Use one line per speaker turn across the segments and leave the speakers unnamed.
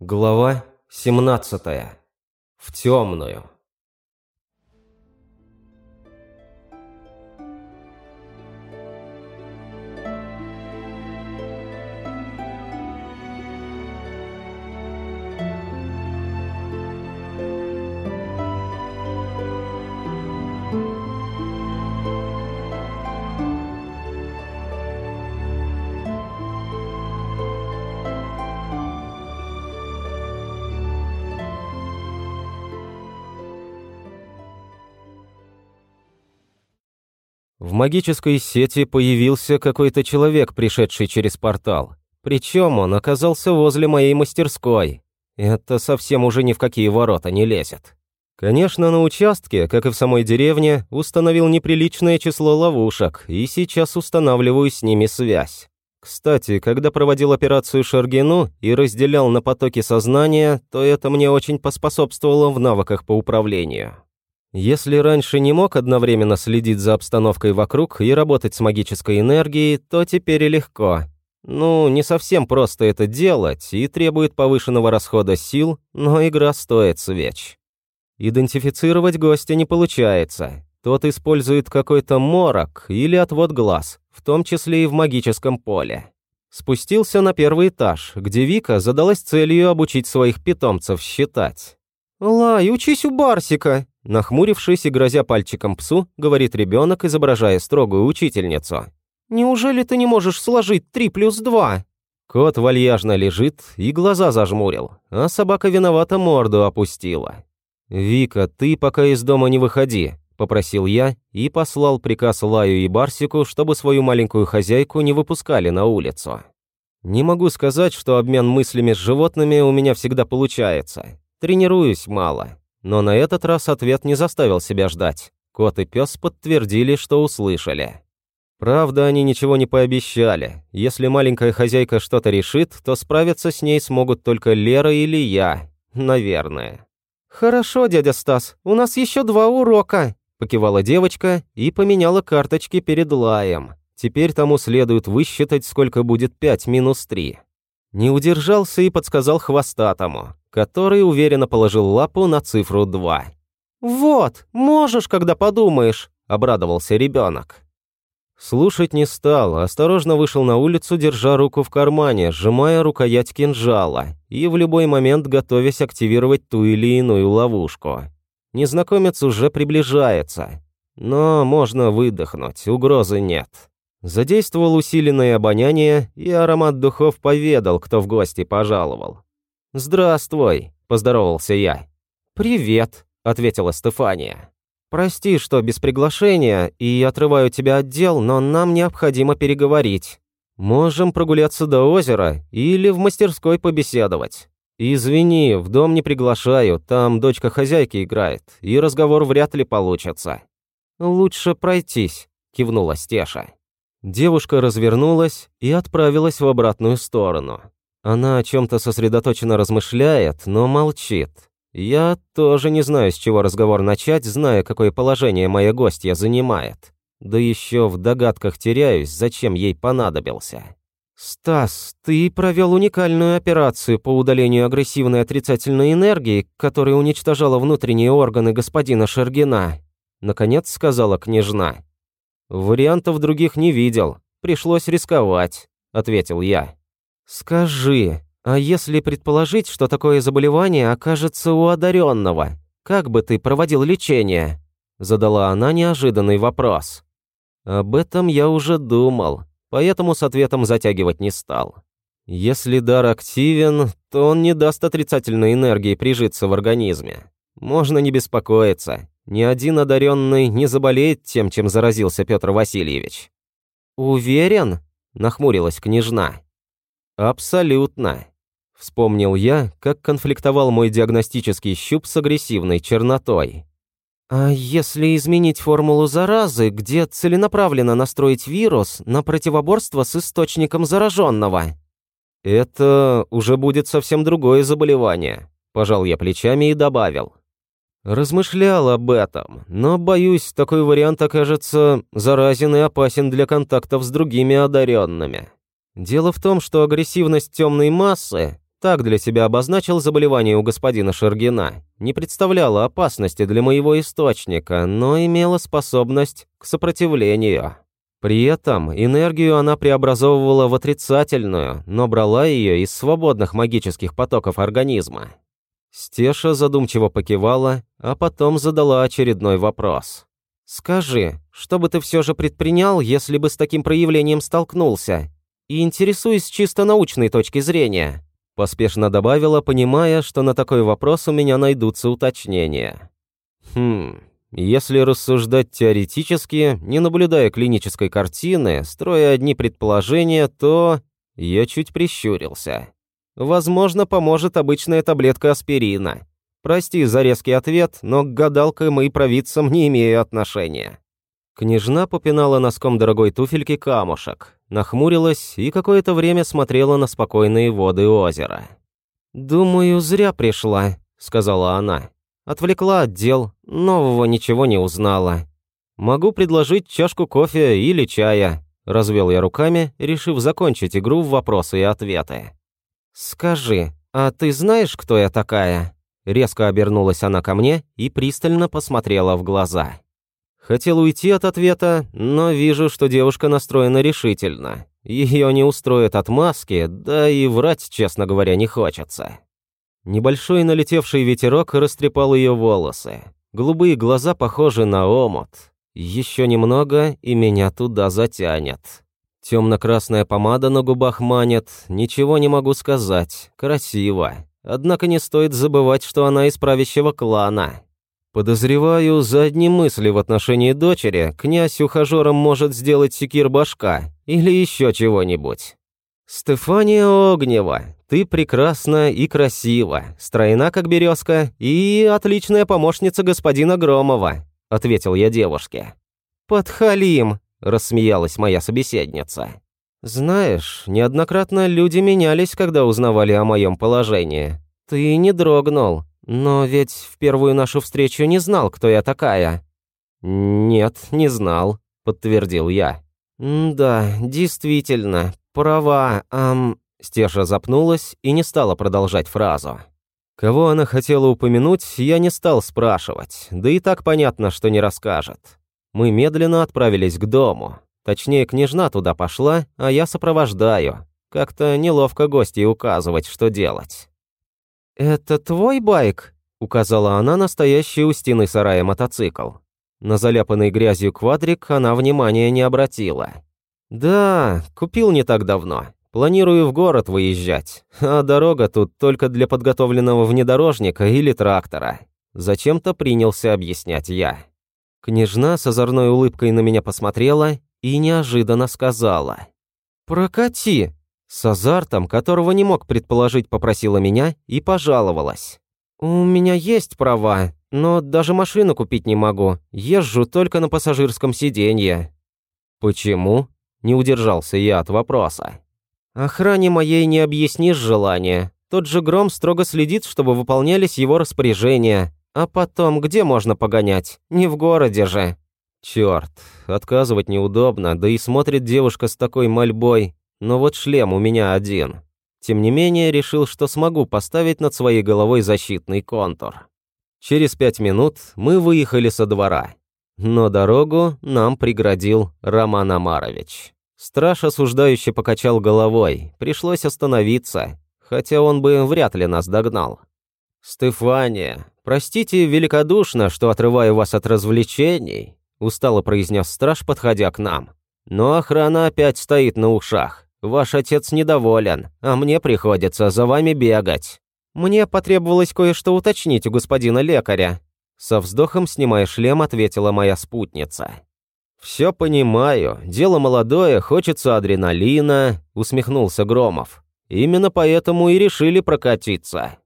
Глава 17. В темную. Магической сети появился какой-то человек, пришедший через портал. Причем он оказался возле моей мастерской. Это совсем уже ни в какие ворота не лезет. Конечно, на участке, как и в самой деревне, установил неприличное число ловушек, и сейчас устанавливаю с ними связь. Кстати, когда проводил операцию Шаргину и разделял на потоки сознания, то это мне очень поспособствовало в навыках по управлению. Если раньше не мог одновременно следить за обстановкой вокруг и работать с магической энергией, то теперь и легко. Ну, не совсем просто это делать и требует повышенного расхода сил, но игра стоит свеч. Идентифицировать гостя не получается. Тот использует какой-то морок или отвод глаз, в том числе и в магическом поле. Спустился на первый этаж, где Вика задалась целью обучить своих питомцев считать. «Лай, учись у Барсика!» Нахмурившись и грозя пальчиком псу, говорит ребенок, изображая строгую учительницу. «Неужели ты не можешь сложить три плюс два?» Кот вальяжно лежит и глаза зажмурил, а собака виновата морду опустила. «Вика, ты пока из дома не выходи», – попросил я и послал приказ Лаю и Барсику, чтобы свою маленькую хозяйку не выпускали на улицу. Не могу сказать, что обмен мыслями с животными у меня всегда получается. Тренируюсь мало. Но на этот раз ответ не заставил себя ждать. Кот и пес подтвердили, что услышали. Правда, они ничего не пообещали. Если маленькая хозяйка что-то решит, то справиться с ней смогут только Лера или я. Наверное. «Хорошо, дядя Стас, у нас еще два урока», – покивала девочка и поменяла карточки перед лаем. Теперь тому следует высчитать, сколько будет 5 минус 3. Не удержался и подсказал хвостатому который уверенно положил лапу на цифру 2. «Вот, можешь, когда подумаешь», – обрадовался ребенок. Слушать не стал, осторожно вышел на улицу, держа руку в кармане, сжимая рукоять кинжала и в любой момент готовясь активировать ту или иную ловушку. Незнакомец уже приближается, но можно выдохнуть, угрозы нет. Задействовал усиленное обоняние, и аромат духов поведал, кто в гости пожаловал. «Здравствуй», – поздоровался я. «Привет», – ответила Стефания. «Прости, что без приглашения и отрываю тебя от дел, но нам необходимо переговорить. Можем прогуляться до озера или в мастерской побеседовать. Извини, в дом не приглашаю, там дочка хозяйки играет, и разговор вряд ли получится». «Лучше пройтись», – кивнула Стеша. Девушка развернулась и отправилась в обратную сторону. Она о чем-то сосредоточенно размышляет, но молчит. Я тоже не знаю, с чего разговор начать, зная, какое положение моя гостья занимает. Да еще в догадках теряюсь, зачем ей понадобился. «Стас, ты провел уникальную операцию по удалению агрессивной отрицательной энергии, которая уничтожала внутренние органы господина Шергина», наконец сказала княжна. «Вариантов других не видел, пришлось рисковать», — ответил я. «Скажи, а если предположить, что такое заболевание окажется у одаренного, как бы ты проводил лечение?» Задала она неожиданный вопрос. Об этом я уже думал, поэтому с ответом затягивать не стал. Если дар активен, то он не даст отрицательной энергии прижиться в организме. Можно не беспокоиться. Ни один одаренный не заболеет тем, чем заразился Петр Васильевич. «Уверен?» – нахмурилась княжна. Абсолютно. Вспомнил я, как конфликтовал мой диагностический щуп с агрессивной чернотой. А если изменить формулу заразы, где целенаправленно настроить вирус на противоборство с источником зараженного? Это уже будет совсем другое заболевание, пожал я плечами и добавил. Размышлял об этом, но, боюсь, такой вариант окажется заразен и опасен для контактов с другими одаренными. Дело в том, что агрессивность темной массы так для себя обозначил заболевание у господина Шергина, не представляло опасности для моего источника, но имела способность к сопротивлению. При этом энергию она преобразовывала в отрицательную, но брала ее из свободных магических потоков организма. Стеша задумчиво покивала, а потом задала очередной вопрос. «Скажи, что бы ты все же предпринял, если бы с таким проявлением столкнулся? И интересуюсь чисто научной точки зрения», поспешно добавила, понимая, что на такой вопрос у меня найдутся уточнения. «Хм, если рассуждать теоретически, не наблюдая клинической картины, строя одни предположения, то я чуть прищурился. Возможно, поможет обычная таблетка аспирина. Прости за резкий ответ, но к гадалкам и провидцам не имею отношения. Княжна попинала носком дорогой туфельки камушек, нахмурилась и какое-то время смотрела на спокойные воды озера. «Думаю, зря пришла», — сказала она. Отвлекла от дел, нового ничего не узнала. Могу предложить чашку кофе или чая. Развел я руками, решив закончить игру в вопросы и ответы. «Скажи, а ты знаешь, кто я такая?» Резко обернулась она ко мне и пристально посмотрела в глаза. Хотел уйти от ответа, но вижу, что девушка настроена решительно. Ее не устроит отмазки, да и врать, честно говоря, не хочется. Небольшой налетевший ветерок растрепал ее волосы. Голубые глаза похожи на омут. Еще немного, и меня туда затянет. Темно-красная помада на губах манит, ничего не могу сказать. Красиво. Однако не стоит забывать, что она из правящего клана. Подозреваю, за одни мысли в отношении дочери князь ухажером может сделать секир башка или еще чего-нибудь. «Стефания Огнева, ты прекрасна и красива, стройна, как березка, и отличная помощница господина Громова», — ответил я девушке. «Подхалим», — рассмеялась моя собеседница. «Знаешь, неоднократно люди менялись, когда узнавали о моем положении. Ты не дрогнул, но ведь в первую нашу встречу не знал, кто я такая». «Нет, не знал», — подтвердил я. «Да, действительно, «Права, ам...» Стеша запнулась и не стала продолжать фразу. Кого она хотела упомянуть, я не стал спрашивать, да и так понятно, что не расскажет. Мы медленно отправились к дому. Точнее, княжна туда пошла, а я сопровождаю. Как-то неловко гостей указывать, что делать. «Это твой байк?» — указала она на стоящий у стены сарая мотоцикл. На заляпанный грязью квадрик она внимания не обратила. «Да, купил не так давно. Планирую в город выезжать, а дорога тут только для подготовленного внедорожника или трактора». Зачем-то принялся объяснять я. Княжна с озорной улыбкой на меня посмотрела и неожиданно сказала. «Прокати!» С азартом, которого не мог предположить, попросила меня и пожаловалась. «У меня есть права, но даже машину купить не могу. Езжу только на пассажирском сиденье». «Почему?» Не удержался я от вопроса. Охране моей не объяснишь желания. Тот же Гром строго следит, чтобы выполнялись его распоряжения. А потом, где можно погонять? Не в городе же. Черт, отказывать неудобно, да и смотрит девушка с такой мольбой. Но вот шлем у меня один. Тем не менее, решил, что смогу поставить над своей головой защитный контур. Через пять минут мы выехали со двора. Но дорогу нам преградил Роман Амарович. Страж осуждающе покачал головой, пришлось остановиться, хотя он бы вряд ли нас догнал. «Стефания, простите великодушно, что отрываю вас от развлечений», устало произнес страж, подходя к нам. «Но охрана опять стоит на ушах. Ваш отец недоволен, а мне приходится за вами бегать». «Мне потребовалось кое-что уточнить у господина лекаря», со вздохом, снимая шлем, ответила моя спутница. «Все понимаю. Дело молодое, хочется адреналина», — усмехнулся Громов. «Именно поэтому и решили прокатиться».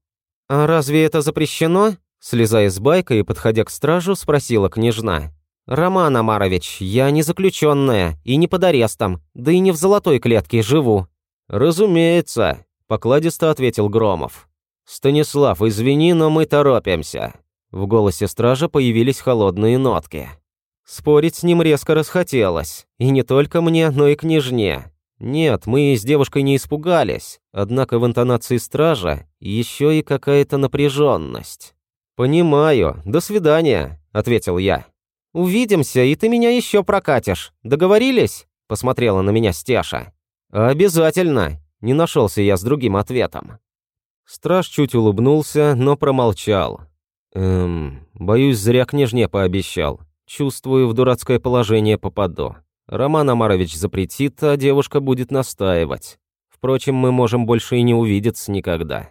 «А разве это запрещено?» Слезая с байка и подходя к стражу, спросила княжна. «Роман Амарович, я не заключенная и не под арестом, да и не в золотой клетке живу». «Разумеется», — покладисто ответил Громов. «Станислав, извини, но мы торопимся. В голосе стража появились холодные нотки. Спорить с ним резко расхотелось. И не только мне, но и княжне. Нет, мы с девушкой не испугались, однако в интонации стража еще и какая-то напряженность. «Понимаю. До свидания», — ответил я. «Увидимся, и ты меня еще прокатишь. Договорились?» — посмотрела на меня Стеша. «Обязательно», — не нашелся я с другим ответом. Страж чуть улыбнулся, но промолчал. «Эм, боюсь, зря княжне пообещал. Чувствую, в дурацкое положение попаду. Роман Амарович запретит, а девушка будет настаивать. Впрочем, мы можем больше и не увидеться никогда».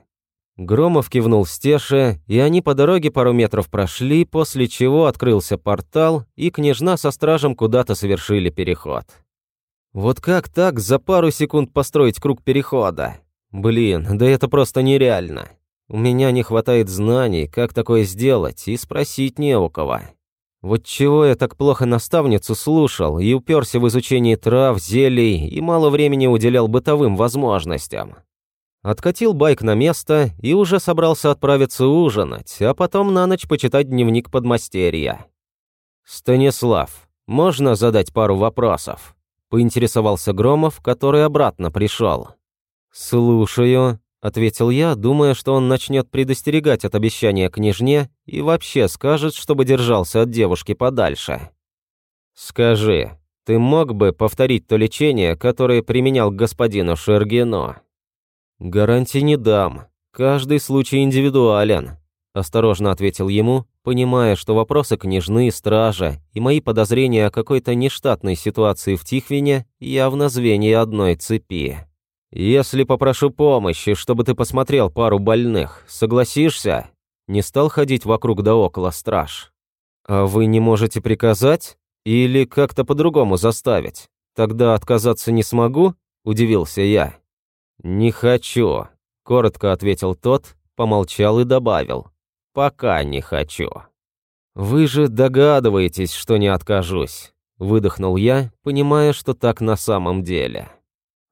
Громов кивнул Стеше, и они по дороге пару метров прошли, после чего открылся портал, и княжна со стражем куда-то совершили переход. Вот как так за пару секунд построить круг перехода? Блин, да это просто нереально. У меня не хватает знаний, как такое сделать, и спросить не у кого. Вот чего я так плохо наставницу слушал и уперся в изучение трав, зелий и мало времени уделял бытовым возможностям. Откатил байк на место и уже собрался отправиться ужинать, а потом на ночь почитать дневник подмастерья. «Станислав, можно задать пару вопросов?» – поинтересовался Громов, который обратно пришел. «Слушаю», — ответил я, думая, что он начнет предостерегать от обещания княжне и вообще скажет, чтобы держался от девушки подальше. «Скажи, ты мог бы повторить то лечение, которое применял господину Шергино?» «Гарантии не дам. Каждый случай индивидуален», — осторожно ответил ему, понимая, что вопросы княжны, стража и мои подозрения о какой-то нештатной ситуации в Тихвине явно звенья одной цепи. «Если попрошу помощи, чтобы ты посмотрел пару больных, согласишься?» Не стал ходить вокруг да около страж. «А вы не можете приказать? Или как-то по-другому заставить? Тогда отказаться не смогу?» – удивился я. «Не хочу», – коротко ответил тот, помолчал и добавил. «Пока не хочу». «Вы же догадываетесь, что не откажусь», – выдохнул я, понимая, что так на самом деле.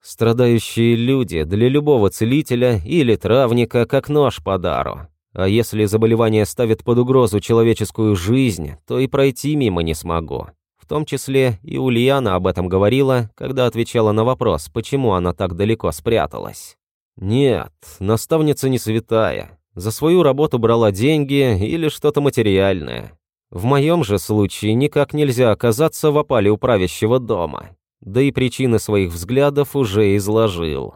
Страдающие люди для любого целителя или травника как нож по дару. А если заболевание ставит под угрозу человеческую жизнь, то и пройти мимо не смогу. В том числе и Ульяна об этом говорила, когда отвечала на вопрос, почему она так далеко спряталась. Нет, наставница не святая. За свою работу брала деньги или что-то материальное. В моем же случае никак нельзя оказаться в опале у правящего дома да и причины своих взглядов уже изложил.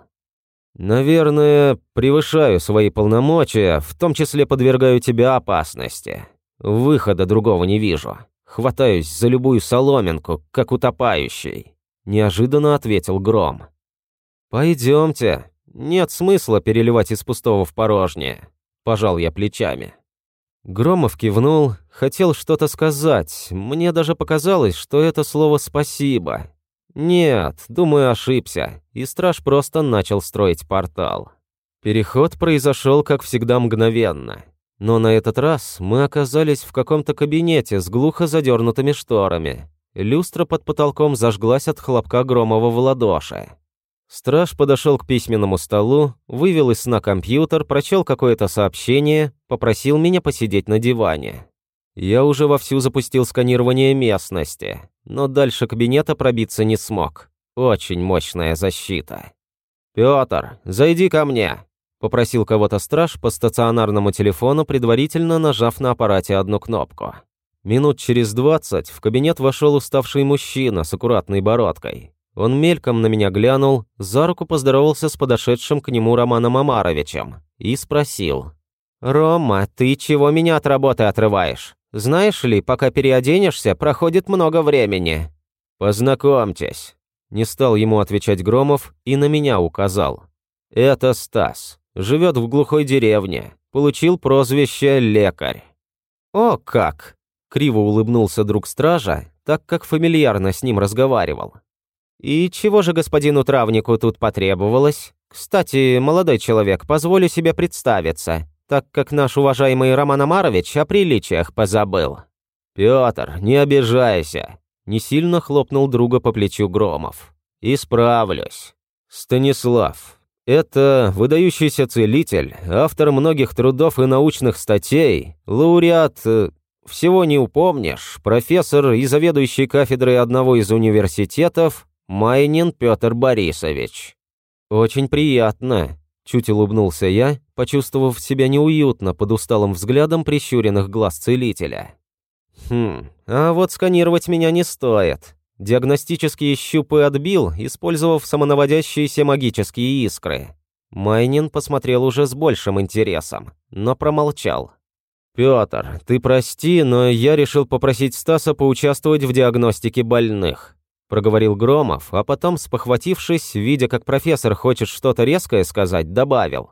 «Наверное, превышаю свои полномочия, в том числе подвергаю тебя опасности. Выхода другого не вижу. Хватаюсь за любую соломинку, как утопающий», – неожиданно ответил Гром. «Пойдемте. Нет смысла переливать из пустого в порожнее», – пожал я плечами. Громов кивнул, хотел что-то сказать. Мне даже показалось, что это слово «спасибо», нет, думаю, ошибся, и страж просто начал строить портал. Переход произошел, как всегда, мгновенно. Но на этот раз мы оказались в каком-то кабинете с глухо задернутыми шторами. Люстра под потолком зажглась от хлопка Громова в ладоши. Страж подошел к письменному столу, вывел из сна компьютер, прочел какое-то сообщение, попросил меня посидеть на диване. Я уже вовсю запустил сканирование местности но дальше кабинета пробиться не смог. Очень мощная защита. «Пётр, зайди ко мне», — попросил кого-то страж по стационарному телефону, предварительно нажав на аппарате одну кнопку. Минут через двадцать в кабинет вошел уставший мужчина с аккуратной бородкой. Он мельком на меня глянул, за руку поздоровался с подошедшим к нему Романом Амаровичем и спросил. «Рома, ты чего меня от работы отрываешь? Знаешь ли, пока переоденешься, проходит много времени». «Познакомьтесь». Не стал ему отвечать Громов и на меня указал. «Это Стас. Живет в глухой деревне. Получил прозвище «лекарь». «О, как!» — криво улыбнулся друг стража, так как фамильярно с ним разговаривал. «И чего же господину травнику тут потребовалось? Кстати, молодой человек, позволю себе представиться так как наш уважаемый Роман Амарович о приличиях позабыл. Пётр, не обижайся, не сильно хлопнул друга по плечу Громов. Исправлюсь. Станислав, это выдающийся целитель, автор многих трудов и научных статей, лауреат, э, всего не упомнишь, профессор и заведующий кафедрой одного из университетов, Майнин Петр Борисович». «Очень приятно», – чуть улыбнулся я, почувствовав себя неуютно под усталым взглядом прищуренных глаз целителя. «Хм, а вот сканировать меня не стоит. Диагностические щупы отбил, использовав самонаводящиеся магические искры. Майнин посмотрел уже с большим интересом, но промолчал. «Пётр, ты прости, но я решил попросить Стаса поучаствовать в диагностике больных», проговорил Громов, а потом, спохватившись, видя, как профессор хочет что-то резкое сказать, добавил.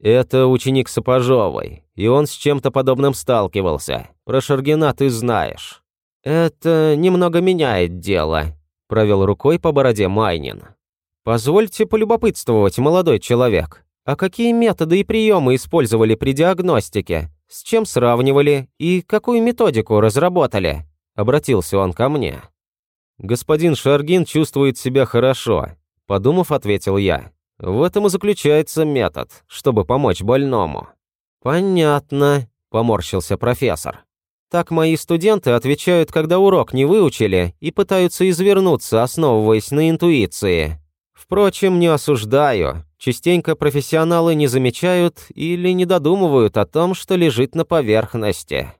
«Это ученик Сапожовой, и он с чем-то подобным сталкивался. Про Шаргина ты знаешь». «Это немного меняет дело», – провел рукой по бороде Майнин. «Позвольте полюбопытствовать, молодой человек. А какие методы и приемы использовали при диагностике? С чем сравнивали и какую методику разработали?» Обратился он ко мне. «Господин Шаргин чувствует себя хорошо», – подумав, ответил я. В этом и заключается метод, чтобы помочь больному. Понятно, поморщился профессор. Так мои студенты отвечают, когда урок не выучили и пытаются извернуться, основываясь на интуиции. Впрочем, не осуждаю. Частенько профессионалы не замечают или не додумывают о том, что лежит на поверхности.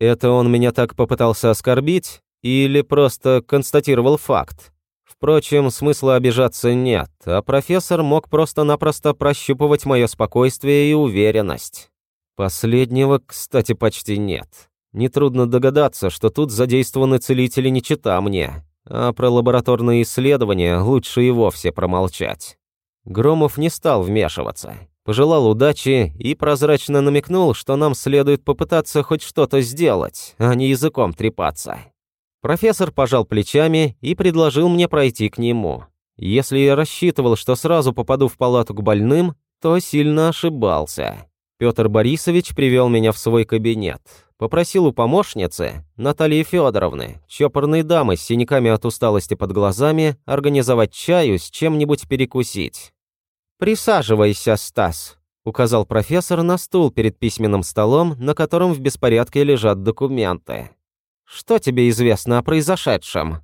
Это он меня так попытался оскорбить или просто констатировал факт? Впрочем, смысла обижаться нет, а профессор мог просто-напросто прощупывать мое спокойствие и уверенность. Последнего, кстати, почти нет. Нетрудно догадаться, что тут задействованы целители не чита мне, а про лабораторные исследования лучше и вовсе промолчать. Громов не стал вмешиваться, пожелал удачи и прозрачно намекнул, что нам следует попытаться хоть что-то сделать, а не языком трепаться. Профессор пожал плечами и предложил мне пройти к нему. Если я рассчитывал, что сразу попаду в палату к больным, то сильно ошибался. Петр Борисович привел меня в свой кабинет. Попросил у помощницы, Натальи Федоровны, чопорной дамы с синяками от усталости под глазами, организовать чаю с чем-нибудь перекусить. «Присаживайся, Стас», — указал профессор на стул перед письменным столом, на котором в беспорядке лежат документы. Что тебе известно о произошедшем?»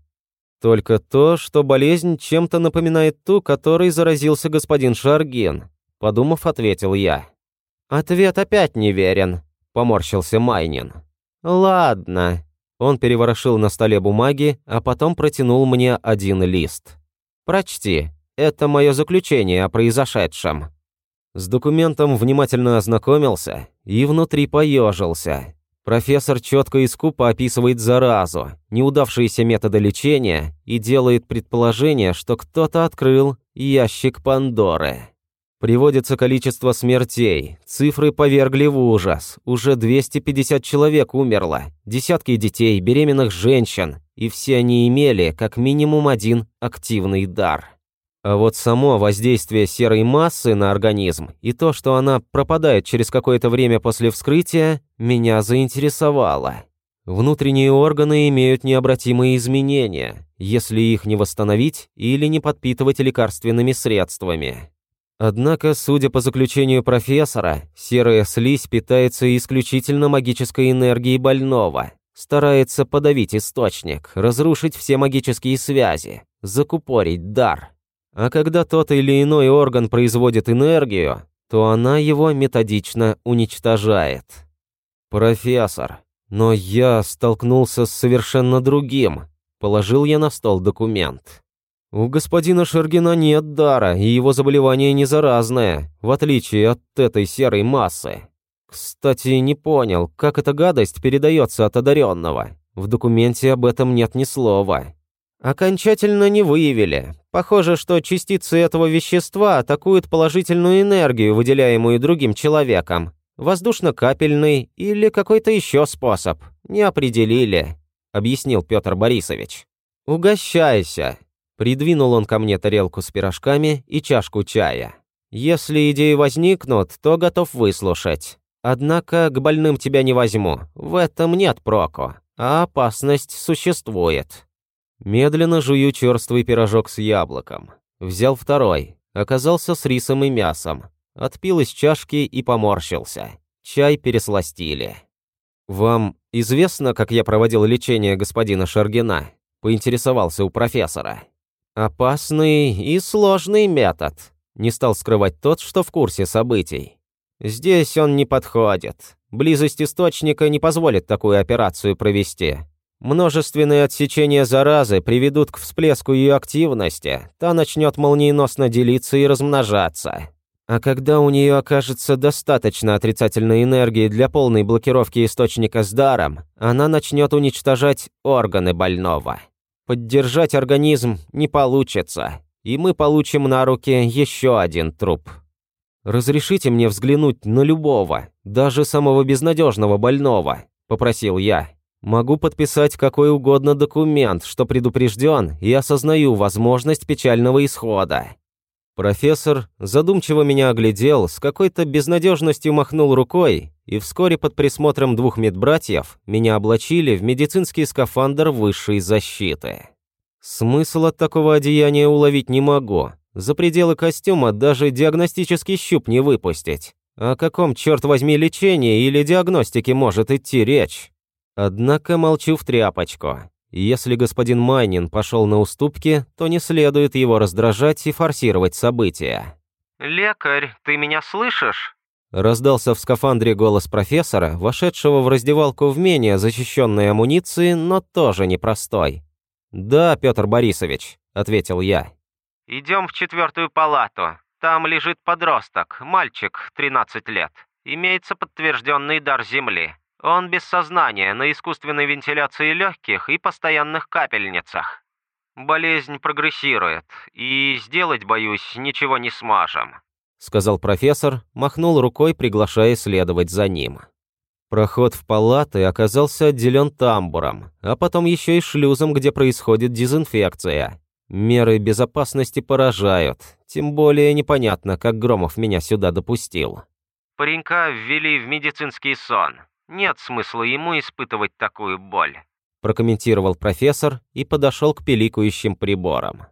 «Только то, что болезнь чем-то напоминает ту, которой заразился господин Шаргин», — подумав, ответил я. «Ответ опять неверен», — поморщился Майнин. «Ладно». Он переворошил на столе бумаги, а потом протянул мне один лист. «Прочти. Это мое заключение о произошедшем». С документом внимательно ознакомился и внутри поежился. Профессор четко и скупо описывает заразу, неудавшиеся методы лечения и делает предположение, что кто-то открыл ящик Пандоры. Приводится количество смертей, цифры повергли в ужас. Уже 250 человек умерло, десятки детей, беременных женщин, и все они имели как минимум один активный дар. А вот само воздействие серой массы на организм и то, что она пропадает через какое-то время после вскрытия, меня заинтересовало. Внутренние органы имеют необратимые изменения, если их не восстановить или не подпитывать лекарственными средствами. Однако, судя по заключению профессора, серая слизь питается исключительно магической энергией больного, старается подавить источник, разрушить все магические связи, закупорить дар. А когда тот или иной орган производит энергию, то она его методично уничтожает. «Профессор, но я столкнулся с совершенно другим», — положил я на стол документ. «У господина Шергина нет дара, и его заболевание не заразное, в отличие от этой серой массы. Кстати, не понял, как эта гадость передается от одаренного. В документе об этом нет ни слова. Окончательно не выявили. Похоже, что частицы этого вещества атакуют положительную энергию, выделяемую другим человеком. Воздушно-капельный или какой-то еще способ. Не определили, объяснил Петр Борисович. Угощайся. Придвинул он ко мне тарелку с пирожками и чашку чая. Если идеи возникнут, то готов выслушать. Однако к больным тебя не возьму. В этом нет проку, а опасность существует. Медленно жую черствый пирожок с яблоком. Взял второй. Оказался с рисом и мясом. Отпил из чашки и поморщился. Чай пересластили. «Вам известно, как я проводил лечение господина Шаргина?» Поинтересовался у профессора. Опасный и сложный метод. Не стал скрывать тот, что в курсе событий. Здесь он не подходит. Близость источника не позволит такую операцию провести. Множественные отсечения заразы приведут к всплеску ее активности, та начнет молниеносно делиться и размножаться. А когда у нее окажется достаточно отрицательной энергии для полной блокировки источника с даром, она начнет уничтожать органы больного. Поддержать организм не получится, и мы получим на руки еще один труп. «Разрешите мне взглянуть на любого, даже самого безнадежного больного», – попросил я. Могу подписать какой угодно документ, что предупрежден и осознаю возможность печального исхода. Профессор задумчиво меня оглядел, с какой-то безнадежностью махнул рукой, и вскоре под присмотром двух медбратьев меня облачили в медицинский скафандр высшей защиты. Смысл от такого одеяния уловить не могу. За пределы костюма даже диагностический щуп не выпустить. О каком, черт возьми, лечении или диагностике может идти речь? Однако молчу в тряпочку. Если господин Майнин пошел на уступки, то не следует его раздражать и форсировать события.
«Лекарь, ты меня слышишь?»
Раздался в скафандре голос профессора, вошедшего в раздевалку в менее защищенной амуниции, но тоже непростой. «Да, Петр Борисович», — ответил я.
«Идем в четвертую палату. Там лежит подросток, мальчик, 13 лет. Имеется подтвержденный дар Земли. Он без сознания, на искусственной вентиляции легких и постоянных капельницах. Болезнь прогрессирует, и сделать, боюсь, ничего не сможем», —
сказал профессор, махнул рукой, приглашая следовать за ним. Проход в палаты оказался отделен тамбуром, а потом еще и шлюзом, где происходит дезинфекция. Меры безопасности поражают, тем более непонятно, как Громов меня сюда допустил.
«Паренька ввели в медицинский сон. Нет смысла ему испытывать такую боль»,
прокомментировал профессор и подошел к пиликающим приборам.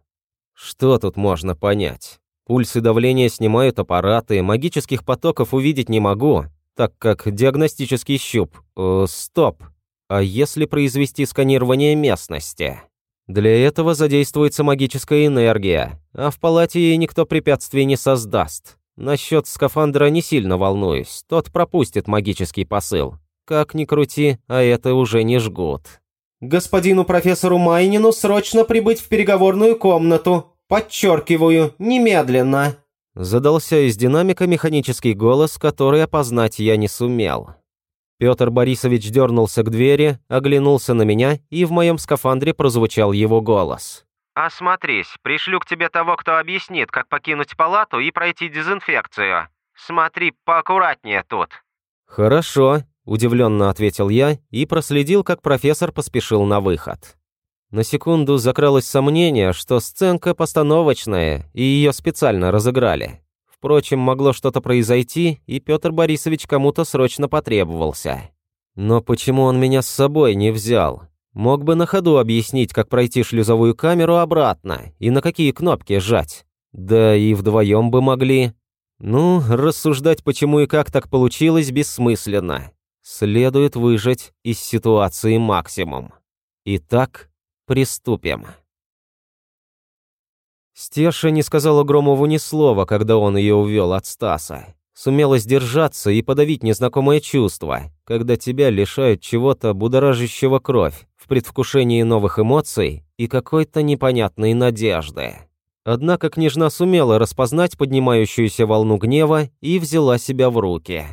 Что тут можно понять? Пульс и давление снимают аппараты, магических потоков увидеть не могу, так как диагностический щуп. Э, стоп. А если произвести сканирование местности? Для этого задействуется магическая энергия, а в палате ей никто препятствий не создаст. Насчет скафандра не сильно волнуюсь, тот пропустит магический посыл. Как ни крути, а это уже не жгут.
«Господину профессору Майнину срочно прибыть в переговорную комнату. Подчеркиваю, немедленно!»
Задался из динамика механический голос, который опознать я не сумел. Петр Борисович дернулся к двери, оглянулся на меня, и в моем скафандре прозвучал его голос.
«Осмотрись, пришлю к тебе того, кто объяснит, как покинуть палату и пройти дезинфекцию. Смотри поаккуратнее тут».
«Хорошо», Удивленно ответил я и проследил, как профессор поспешил на выход. На секунду закралось сомнение, что сценка постановочная, и ее специально разыграли. Впрочем, могло что-то произойти, и Петр Борисович кому-то срочно потребовался. Но почему он меня с собой не взял? Мог бы на ходу объяснить, как пройти шлюзовую камеру обратно и на какие кнопки жать. Да и вдвоем бы могли. Ну, рассуждать, почему и как так получилось, бессмысленно. Следует выжать из ситуации максимум. Итак, приступим. Стеша не сказала Громову ни слова, когда он ее увел от Стаса. Сумела сдержаться и подавить незнакомое чувство, когда тебя лишают чего-то будоражащего кровь в предвкушении новых эмоций и какой-то непонятной надежды. Однако княжна сумела распознать поднимающуюся волну гнева и взяла себя в руки.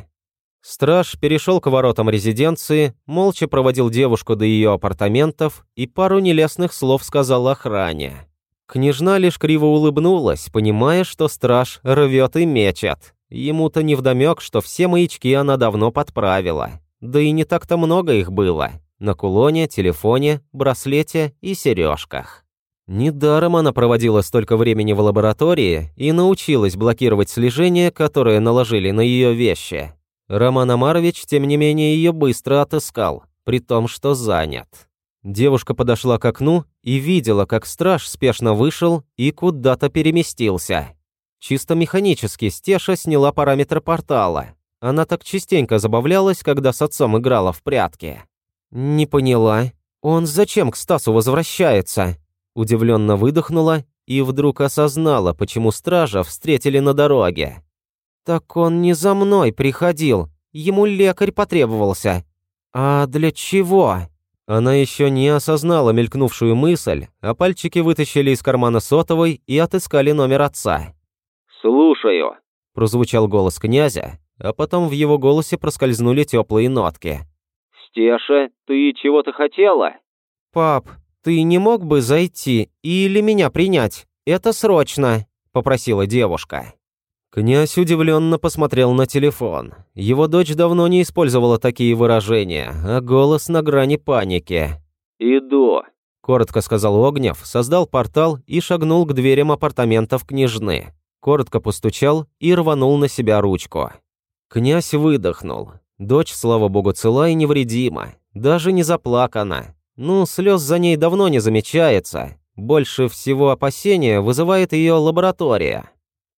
Страж перешел к воротам резиденции, молча проводил девушку до ее апартаментов и пару нелестных слов сказал охране. Княжна лишь криво улыбнулась, понимая, что страж рвет и мечет. Ему-то невдомек, что все маячки она давно подправила. Да и не так-то много их было. На кулоне, телефоне, браслете и сережках. Недаром она проводила столько времени в лаборатории и научилась блокировать слежение, которое наложили на ее вещи. Роман Амарович, тем не менее, ее быстро отыскал, при том, что занят. Девушка подошла к окну и видела, как страж спешно вышел и куда-то переместился. Чисто механически Стеша сняла параметр портала. Она так частенько забавлялась, когда с отцом играла в прятки. «Не поняла. Он зачем к Стасу возвращается?» Удивленно выдохнула и вдруг осознала, почему стража встретили на дороге. «Так он не за мной приходил, ему лекарь потребовался. А для чего?» Она еще не осознала мелькнувшую мысль, а пальчики вытащили из кармана сотовой и отыскали номер отца.
«Слушаю», –
прозвучал голос князя, а потом в его голосе проскользнули теплые нотки.
«Стеша, ты чего-то хотела?»
«Пап, ты не мог бы зайти или меня принять? Это срочно», – попросила девушка. Князь удивленно посмотрел на телефон. Его дочь давно не использовала такие выражения, а голос на грани паники.
«Иду», –
коротко сказал Огнев, создал портал и шагнул к дверям апартаментов княжны. Коротко постучал и рванул на себя ручку. Князь выдохнул. Дочь, слава богу, цела и невредима. Даже не заплакана. Ну, слез за ней давно не замечается. Больше всего опасения вызывает ее лаборатория.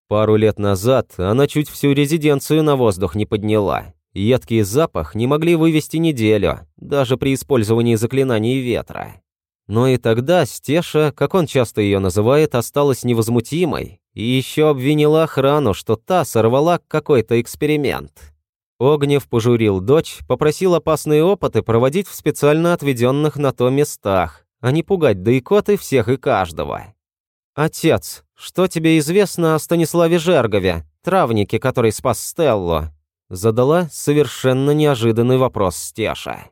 Пару лет назад она чуть всю резиденцию на воздух не подняла. Едкий запах не могли вывести неделю, даже при использовании заклинаний ветра. Но и тогда Стеша, как он часто ее называет, осталась невозмутимой и еще обвинила охрану, что та сорвала какой-то эксперимент. Огнев пожурил дочь, попросил опасные опыты проводить в специально отведенных на то местах, а не пугать да икоты всех и каждого. «Отец, что тебе известно о Станиславе Жергове, травнике, который спас Стеллу?» Задала совершенно неожиданный вопрос Стеша.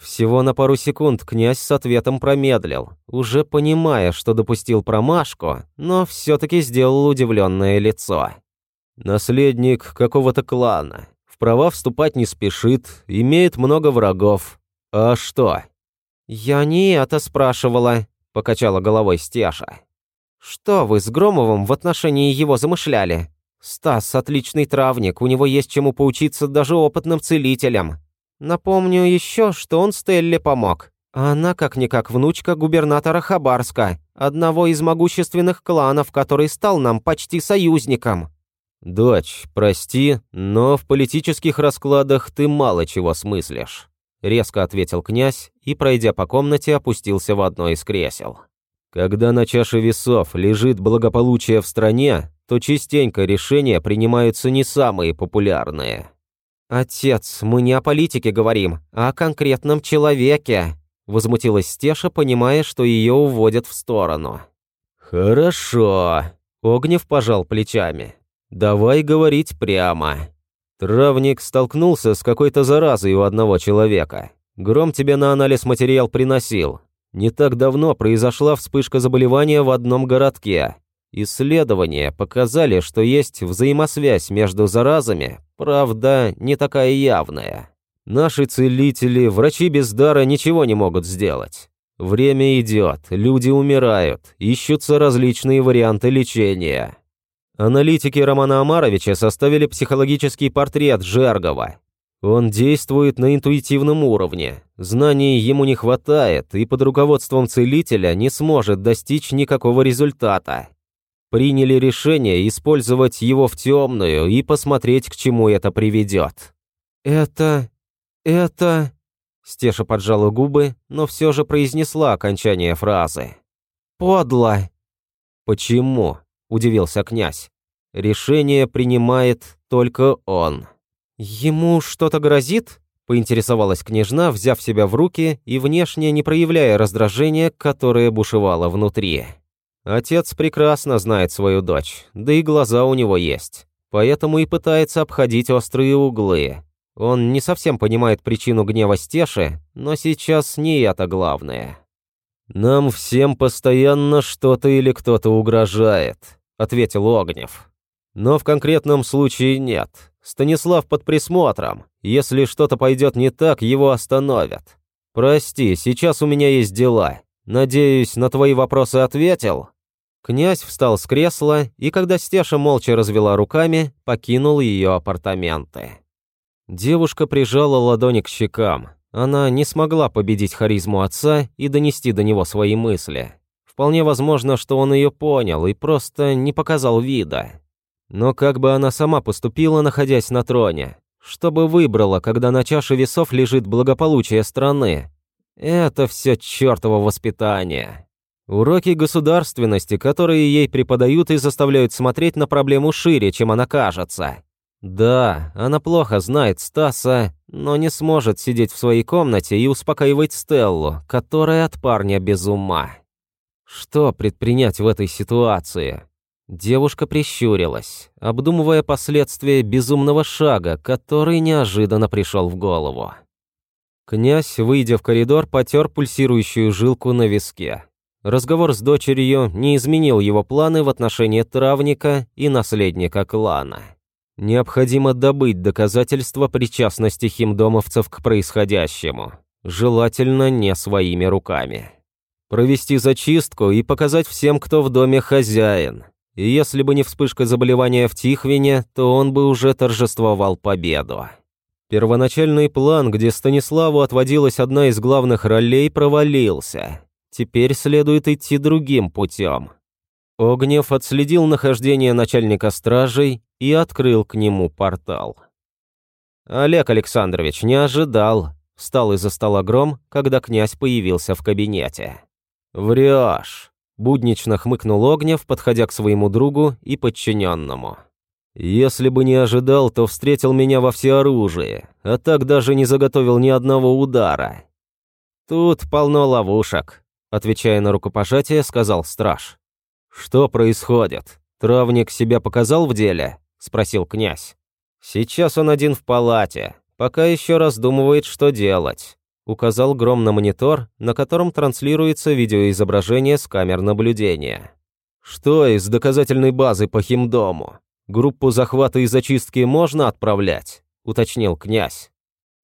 Всего на пару секунд князь с ответом промедлил, уже понимая, что допустил промашку, но все-таки сделал удивленное лицо. Наследник какого-то клана. В права вступать не спешит, имеет много врагов. А что? «Я не это спрашивала», — покачала головой Стеша. «Что вы с Громовым в отношении его замышляли? Стас – отличный травник, у него есть чему поучиться даже опытным целителям. Напомню еще, что он Стелле помог. А она как-никак внучка губернатора Хабарска, одного из могущественных кланов, который стал нам почти союзником». «Дочь, прости, но в политических раскладах ты мало чего смыслишь», – резко ответил князь и, пройдя по комнате, опустился в одно из кресел. Когда на чаше весов лежит благополучие в стране, то частенько решения принимаются не самые популярные.
«Отец, мы не о политике говорим, а о конкретном человеке», возмутилась Стеша, понимая, что ее уводят в сторону.
«Хорошо», — Огнев пожал плечами. «Давай говорить прямо. Травник столкнулся с какой-то заразой у одного человека. Гром тебе на анализ материал приносил. Не так давно произошла вспышка заболевания в одном городке. Исследования показали, что есть взаимосвязь между заразами, правда, не такая явная. Наши целители, врачи без дара ничего не могут сделать. Время идет, люди умирают, ищутся различные варианты лечения. Аналитики Романа Амаровича составили психологический портрет Жергова. Он действует на интуитивном уровне. Знаний ему не хватает, и под руководством целителя не сможет достичь никакого результата. Приняли решение использовать его в темную и посмотреть, к чему это приведет.
«Это... это...» Стеша поджала губы, но все же произнесла окончание фразы. «Подло!»
«Почему?» – удивился князь. «Решение принимает только он».
«Ему что-то грозит?» – поинтересовалась княжна, взяв себя в руки и внешне не проявляя раздражения, которое бушевало внутри.
Отец прекрасно знает свою дочь, да и глаза у него есть. Поэтому и пытается обходить острые углы. Он не совсем понимает причину гнева Стеши, но сейчас не это главное. «Нам всем постоянно что-то или кто-то угрожает», — ответил Огнев. «Но в конкретном случае нет. Станислав под присмотром. Если что-то пойдет не так, его остановят. Прости, сейчас у меня есть дела. Надеюсь, на твои вопросы ответил?» Князь встал с кресла и, когда Стеша молча развела руками, покинул ее апартаменты. Девушка прижала ладони к щекам. Она не смогла победить харизму отца и донести до него свои мысли. Вполне возможно, что он ее понял и просто не показал вида. Но как бы она сама поступила, находясь на троне? Что бы выбрала, когда на чаше весов лежит благополучие страны? Это все чертово воспитание. Уроки государственности, которые ей преподают и заставляют смотреть на проблему шире, чем она кажется. Да, она плохо знает Стаса, но не сможет сидеть в своей комнате и успокаивать Стеллу, которая от парня без ума. Что предпринять в этой ситуации? Девушка прищурилась, обдумывая последствия безумного шага, который неожиданно пришел в голову. Князь, выйдя в коридор, потер пульсирующую жилку на виске. Разговор с дочерью не изменил его планы в отношении травника и наследника клана. Необходимо добыть доказательства причастности химдомовцев к происходящему, желательно не своими руками. Провести зачистку и показать всем, кто в доме хозяин. И если бы не вспышка заболевания в Тихвине, то он бы уже торжествовал победу. Первоначальный план, где Станиславу отводилась одна из главных ролей, провалился. Теперь следует идти другим путем. Огнев отследил нахождение начальника стражей и открыл к нему портал. Олег Александрович не ожидал. Встал из-за стола гром, когда князь появился в кабинете. «Врешь», — буднично хмыкнул Огнев, подходя к своему другу и подчиненному. Если бы не ожидал, то встретил меня во всеоружии, а так даже не заготовил ни одного удара. Тут полно ловушек, отвечая на рукопожатие, сказал страж. Что происходит? Травник себя показал в деле? спросил князь. Сейчас он один в палате, пока еще раздумывает, что делать. Указал гром на монитор, на котором транслируется видеоизображение с камер наблюдения. Что из доказательной базы по химдому? «Группу захвата и зачистки можно отправлять?» – уточнил князь.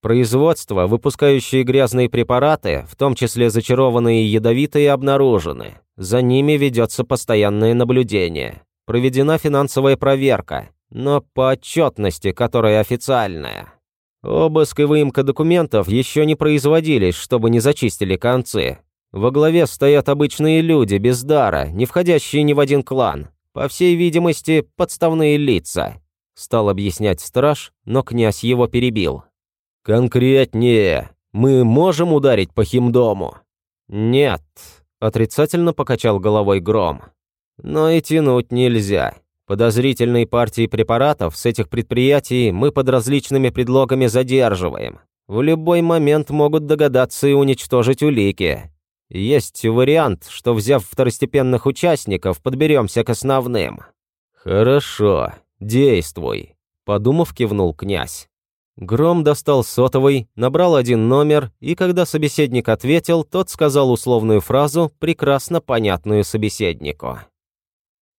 Производство, выпускающие грязные препараты, в том числе зачарованные и ядовитые, обнаружены. За ними ведется постоянное наблюдение. Проведена финансовая проверка, но по отчетности, которая официальная. Обыск и выемка документов еще не производились, чтобы не зачистили концы. Во главе стоят обычные люди без дара, не входящие ни в один клан. По всей видимости, подставные лица», — стал объяснять страж, но князь его перебил. «Конкретнее. Мы можем ударить по химдому?» «Нет», — отрицательно покачал головой Гром. «Но и тянуть нельзя. Подозрительные партии препаратов с этих предприятий мы под различными предлогами задерживаем. В любой момент могут догадаться и уничтожить улики. Есть вариант, что, взяв второстепенных участников, подберемся к основным». «Хорошо, действуй», — подумав, кивнул князь. Гром достал сотовый, набрал один номер, и когда собеседник ответил, тот сказал условную фразу, прекрасно понятную собеседнику.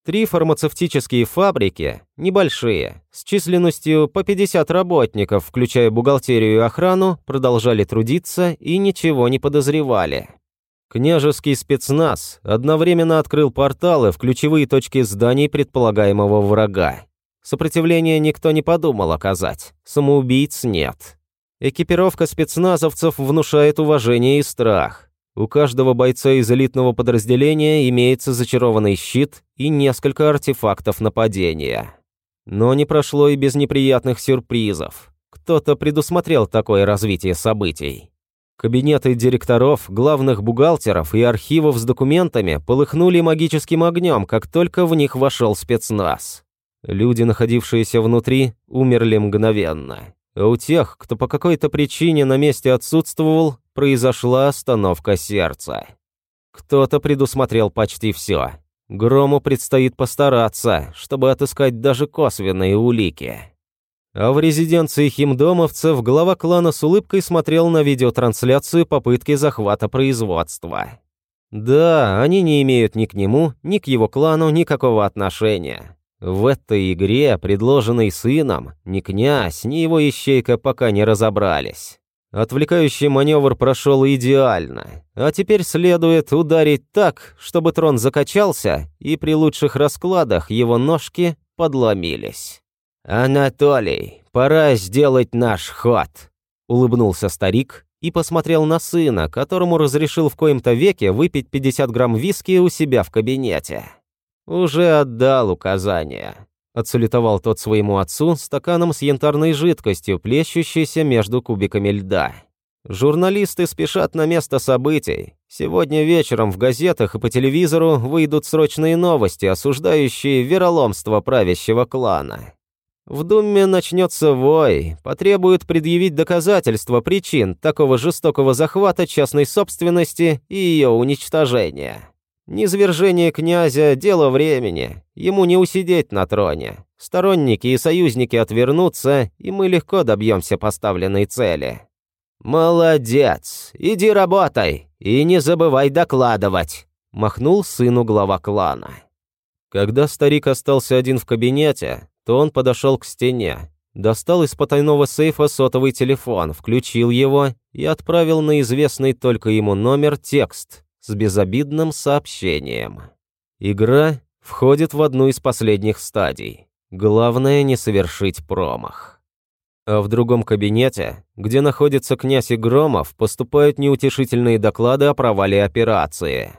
Три фармацевтические фабрики, небольшие, с численностью по 50 работников, включая бухгалтерию и охрану, продолжали трудиться и ничего не подозревали. Княжеский спецназ одновременно открыл порталы в ключевые точки зданий предполагаемого врага. Сопротивления никто не подумал оказать, самоубийц нет. Экипировка спецназовцев внушает уважение и страх. У каждого бойца из элитного подразделения имеется зачарованный щит и несколько артефактов нападения. Но не прошло и без неприятных сюрпризов. Кто-то предусмотрел такое развитие событий. Кабинеты директоров, главных бухгалтеров и архивов с документами полыхнули магическим огнем, как только в них вошел спецназ. Люди, находившиеся внутри, умерли мгновенно. А у тех, кто по какой-то причине на месте отсутствовал, произошла остановка сердца. Кто-то предусмотрел почти все. Грому предстоит постараться, чтобы отыскать даже косвенные улики. А в резиденции химдомовцев глава клана с улыбкой смотрел на видеотрансляцию попытки захвата производства. Да, они не имеют ни к нему, ни к его клану никакого отношения. В этой игре, предложенной сыном, ни князь, ни его ищейка пока не разобрались. Отвлекающий маневр прошел идеально, а теперь следует ударить так, чтобы трон закачался, и при лучших раскладах его ножки подломились. «Анатолий, пора сделать наш ход», — улыбнулся старик и посмотрел на сына, которому разрешил в коем-то веке выпить 50 грамм виски у себя в кабинете. «Уже отдал указания», — отсулетовал тот своему отцу стаканом с янтарной жидкостью, плещущейся между кубиками льда. Журналисты спешат на место событий. Сегодня вечером в газетах и по телевизору выйдут срочные новости, осуждающие вероломство правящего клана. В Думе начнется вой, потребуют предъявить доказательства причин такого жестокого захвата частной собственности и ее уничтожения. Низвержение князя – дело времени, ему не усидеть на троне. Сторонники и союзники отвернутся, и мы легко добьемся поставленной цели. «Молодец! Иди работай! И не забывай докладывать!» – махнул сыну глава клана. Когда старик остался один в кабинете, то он подошел к стене, достал из потайного сейфа сотовый телефон, включил его и отправил на известный только ему номер текст с безобидным сообщением. Игра входит в одну из последних стадий. Главное не совершить промах. А в другом кабинете, где находится князь Игромов, поступают неутешительные доклады о провале операции.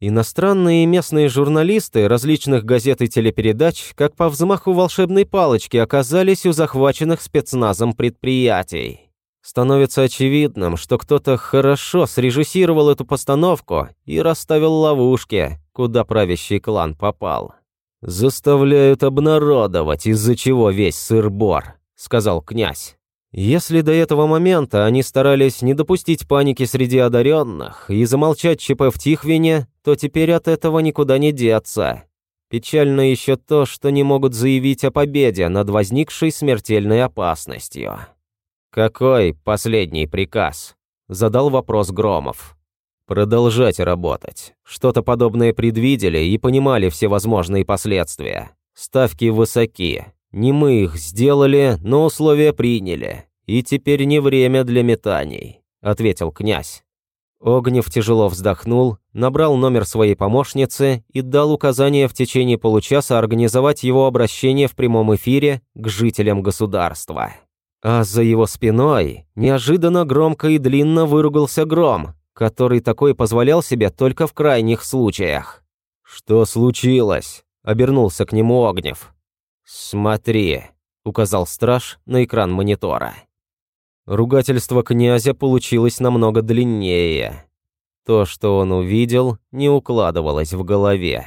Иностранные и местные журналисты различных газет и телепередач, как по взмаху волшебной палочки, оказались у захваченных спецназом предприятий. Становится очевидным, что кто-то хорошо срежиссировал эту постановку и расставил ловушки, куда правящий клан попал. Заставляют обнародовать, из-за чего весь сыр-бор. — сказал князь. Если до этого момента они старались не допустить паники среди одаренных и замолчать ЧП в Тихвине, то теперь от этого никуда не деться. Печально еще то, что не могут заявить о победе над возникшей смертельной опасностью. «Какой последний приказ?» – задал вопрос Громов. «Продолжать работать. Что-то подобное предвидели и понимали все возможные последствия. Ставки высоки, не мы их сделали, но условия приняли. И теперь не время для метаний», — ответил князь. Огнев тяжело вздохнул, набрал номер своей помощницы и дал указание в течение получаса организовать его обращение в прямом эфире к жителям государства. А за его спиной неожиданно громко и длинно выругался гром, который такой позволял себе только в крайних случаях. «Что случилось?» — обернулся к нему Огнев. «Смотри», — указал страж на экран монитора. Ругательство князя получилось намного длиннее. То, что он увидел, не укладывалось в голове.